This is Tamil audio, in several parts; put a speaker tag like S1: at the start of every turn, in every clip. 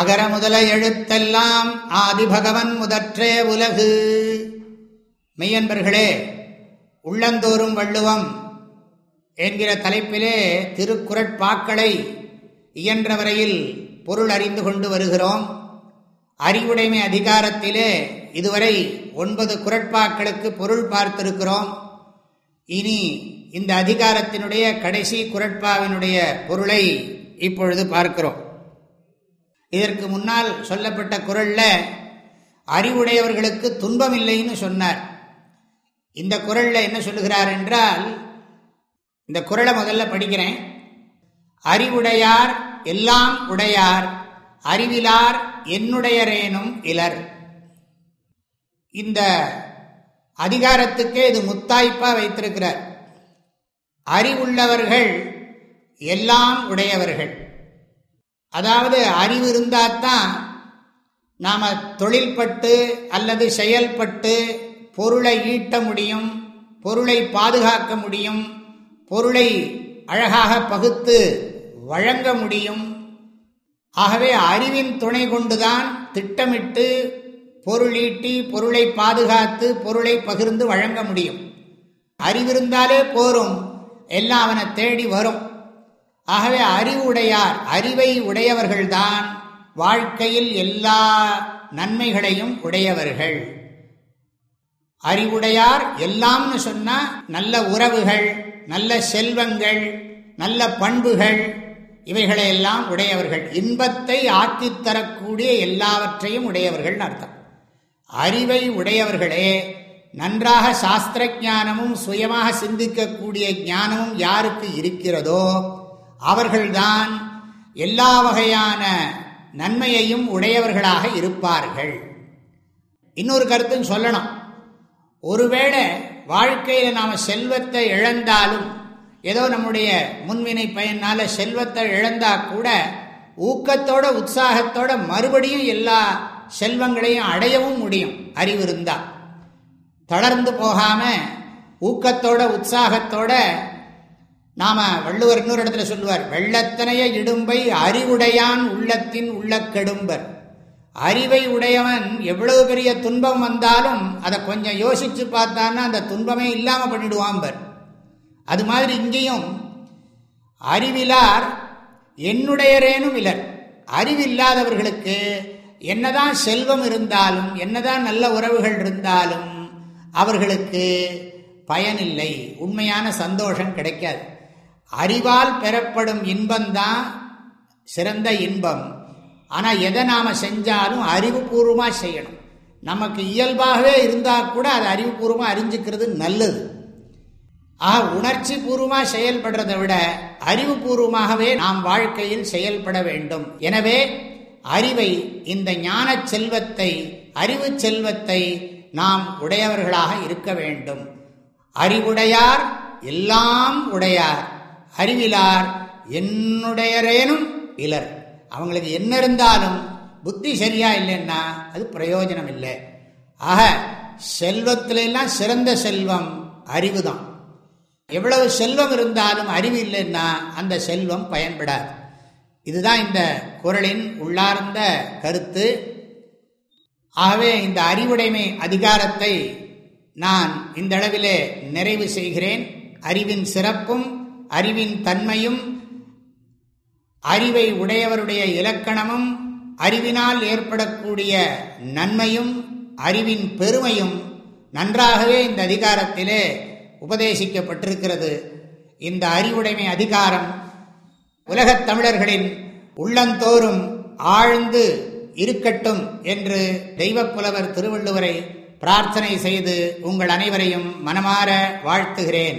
S1: அகர முதல எழுத்தெல்லாம் ஆதிபகவன் முதற்றே உலகு மெய்யன்பர்களே உள்ளந்தோறும் வள்ளுவம் என்கிற தலைப்பிலே திருக்குறட்பாக்களை இயன்ற வரையில் பொருள் அறிந்து கொண்டு வருகிறோம் அறிவுடைமை அதிகாரத்திலே இதுவரை ஒன்பது குரட்பாக்களுக்கு பொருள் பார்த்திருக்கிறோம் இனி இந்த அதிகாரத்தினுடைய கடைசி குரட்பாவினுடைய பொருளை இப்பொழுது பார்க்கிறோம் இதற்கு முன்னால் சொல்லப்பட்ட குரலில் அறிவுடையவர்களுக்கு துன்பம் இல்லைன்னு சொன்னார் இந்த குரலில் என்ன சொல்லுகிறார் என்றால் இந்த குரலை முதல்ல படிக்கிறேன் அறிவுடையார் எல்லாம் உடையார் அறிவிலார் என்னுடையரேனும் இலர் இந்த அதிகாரத்துக்கே இது முத்தாய்ப்பாக வைத்திருக்கிறார் அறிவுள்ளவர்கள் எல்லாம் உடையவர்கள் அதாவது அறிவு இருந்தால்தான் நாம் தொழில்பட்டு அல்லது செயல்பட்டு பொருளை ஈட்ட முடியும் பொருளை பாதுகாக்க முடியும் பொருளை அழகாக பகுத்து வழங்க முடியும் ஆகவே அறிவின் துணை கொண்டுதான் திட்டமிட்டு பொருள் ஈட்டி பொருளை பாதுகாத்து பொருளை பகிர்ந்து வழங்க முடியும் அறிவிருந்தாலே போரும் எல்லாம் அவனை தேடி வரும் ஆகவே அறிவுடையார் அறிவை உடையவர்கள்தான் வாழ்க்கையில் எல்லா நன்மைகளையும் உடையவர்கள் அறிவுடையார் எல்லாம்னு சொன்னால் நல்ல உறவுகள் நல்ல செல்வங்கள் நல்ல பண்புகள் இவைகளையெல்லாம் உடையவர்கள் இன்பத்தை ஆக்கித்தரக்கூடிய எல்லாவற்றையும் உடையவர்கள் அர்த்தம் அறிவை உடையவர்களே நன்றாக சாஸ்திர ஜானமும் சுயமாக சிந்திக்கக்கூடிய ஞானமும் யாருக்கு இருக்கிறதோ அவர்கள்தான் எல்லா வகையான நன்மையையும் உடையவர்களாக இருப்பார்கள் இன்னொரு கருத்தும் சொல்லணும் ஒருவேளை வாழ்க்கையில் நாம் செல்வத்தை இழந்தாலும் ஏதோ நம்முடைய முன்வினை பயனால் செல்வத்தை இழந்தா கூட ஊக்கத்தோட உற்சாகத்தோட மறுபடியும் எல்லா செல்வங்களையும் அடையவும் முடியும் அறிவு இருந்தால் தளர்ந்து போகாம ஊக்கத்தோட உற்சாகத்தோட நாம வள்ளுவர் இன்னொரு இடத்துல சொல்லுவார் வெள்ளத்தனைய இடும்பை அறிவுடையான் உள்ளத்தின் உள்ள கெடும்பர் அறிவை உடையவன் எவ்வளவு பெரிய துன்பம் வந்தாலும் அதை கொஞ்சம் யோசிச்சு பார்த்தான்னா அந்த துன்பமே இல்லாமல் பண்ணிடுவாம்பர் அது மாதிரி இங்கேயும் அறிவிலார் என்னுடையரேனும் இலர் அறிவில்லாதவர்களுக்கு என்னதான் செல்வம் இருந்தாலும் என்னதான் நல்ல உறவுகள் இருந்தாலும் அவர்களுக்கு பயனில்லை உண்மையான சந்தோஷம் கிடைக்காது அறிவால் பெறப்படும் இன்பம்தான் சிறந்த இன்பம் ஆனால் எதை நாம் செஞ்சாலும் அறிவுபூர்வமாக செய்யணும் நமக்கு இயல்பாகவே இருந்தால் கூட அது அறிவுபூர்வமாக அறிஞ்சிக்கிறது நல்லது ஆக உணர்ச்சி பூர்வமாக செயல்படுறதை விட அறிவுபூர்வமாகவே நாம் வாழ்க்கையில் செயல்பட வேண்டும் எனவே அறிவை இந்த ஞான செல்வத்தை அறிவு செல்வத்தை நாம் உடையவர்களாக இருக்க வேண்டும் அறிவுடையார் எல்லாம் உடையார் அறிவிலார் என்னுடையரேனும் இலர் அவங்களுக்கு என்ன இருந்தாலும் புத்தி சரியா இல்லைன்னா அது பிரயோஜனம் இல்லை ஆக செல்வத்தில எல்லாம் சிறந்த செல்வம் அறிவு தான் எவ்வளவு செல்வம் இருந்தாலும் அறிவு இல்லைன்னா அந்த செல்வம் பயன்படாது இதுதான் இந்த குரலின் உள்ளார்ந்த கருத்து ஆகவே இந்த அறிவுடைமை அதிகாரத்தை நான் இந்த அளவிலே நிறைவு செய்கிறேன் அறிவின் சிறப்பும் அறிவின் தன்மையும் அறிவை உடையவருடைய இலக்கணமும் அறிவினால் ஏற்படக்கூடிய நன்மையும் அறிவின் பெருமையும் நன்றாகவே இந்த அதிகாரத்திலே உபதேசிக்கப்பட்டிருக்கிறது இந்த அறிவுடைமை அதிகாரம் உலகத் தமிழர்களின் உள்ளந்தோறும் ஆழ்ந்து இருக்கட்டும் என்று தெய்வப்புலவர் திருவள்ளுவரை பிரார்த்தனை செய்து உங்கள் அனைவரையும் மனமாற வாழ்த்துகிறேன்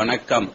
S1: வணக்கம்